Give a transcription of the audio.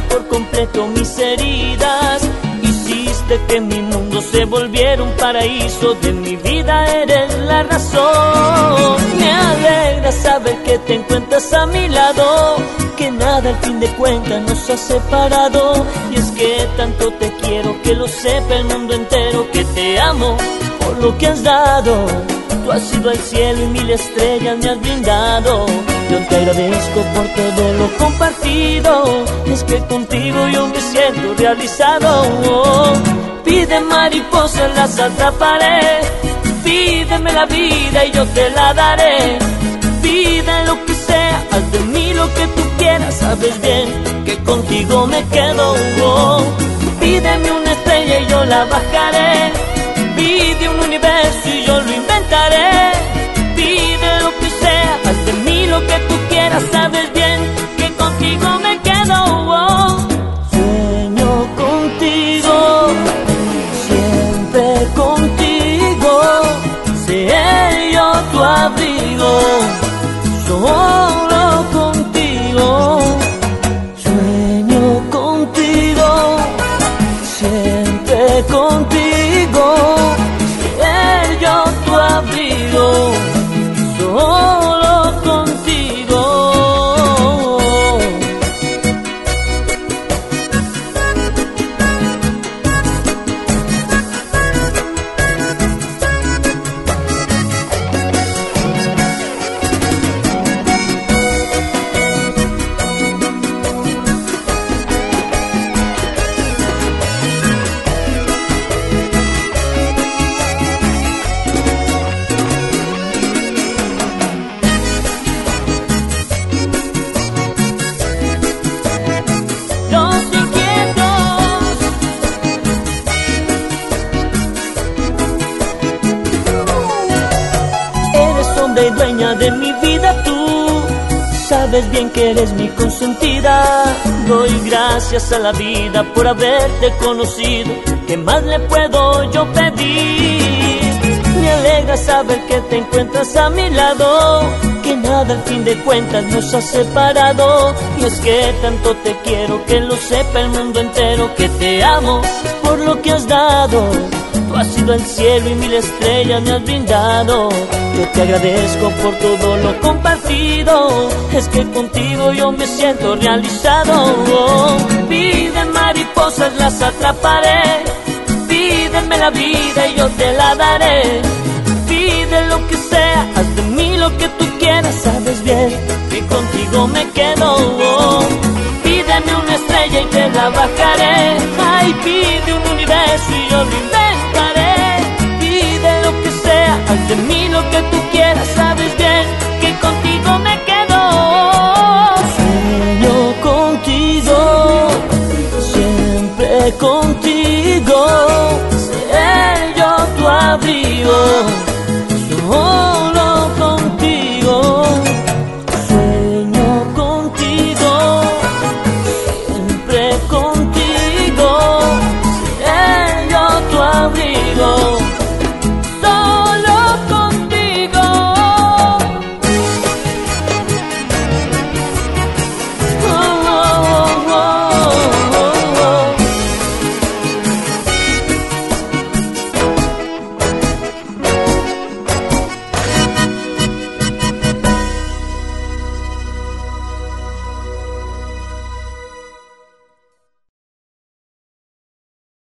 por completo mis heridas. Hiciste que mi mundo se volviera un paraíso. De mi vida eres la razón. Me alegra saber que te encuentras a mi lado. Que nada al fin de cuentas nos ha separado. Y es que tanto te quiero que lo sepa el mundo entero. Que te amo por lo que has dado. Tú has sido el cielo y mil estrellas me has brindado. Yo te agradezco por todo lo compartido. Es que contigo yo me siento realizado. Pide mariposas, las atraparé. Pídeme la vida y yo te la daré. Pide lo que sea, haz de mí lo que tú quieras. Sabes bien que contigo me quedo. Pídeme una estrella y yo la bajaré. Pide un universo y yo lo inventaré. Contigo. Ser yo tu abrigo, dueña de mi vida tú Sabes bien que eres mi consentida. Doy gracias a la vida por haberte conocido. ¿Qué más le puedo yo pedir? Me alegra saber que te encuentras a mi lado Que nada al fin de cuentas nos ha separado. Y es que tanto te quiero que lo sepa el mundo entero Que te amo por lo que has dado Has sido el cielo y mil estrellas me has brindado. Yo te agradezco por todo lo compartido. Es que contigo yo me siento realizado. Pide mariposas, las atraparé. Pídeme la vida y yo te la daré. Pide lo que sea, haz de mí lo que tú quieras. Sabes bien que contigo me quedo. Pídeme una estrella y te la bajaré. Pide un universo y yo lo inventaré. Pide lo que sea, haz de mí lo que tú quieras. Sabes bien que contigo me quedo. Sueño contigo, siempre contigo. Seré yo tu abrigo.